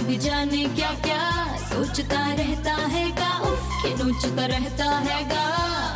भी जाने क्या क्या सोचता रहता है गा। उफ, नोचता तो रहता है गा।